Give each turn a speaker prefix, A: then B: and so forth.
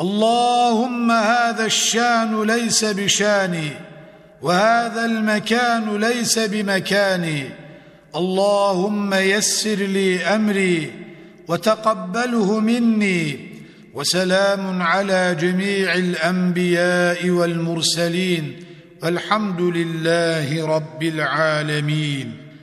A: اللهم هذا الشان ليس بشاني وهذا المكان ليس بمكاني. اللهم يسر لي أمري وتقبله مني. وسلام على جميع الأنبياء والمرسلين. والحمد لله رب العالمين.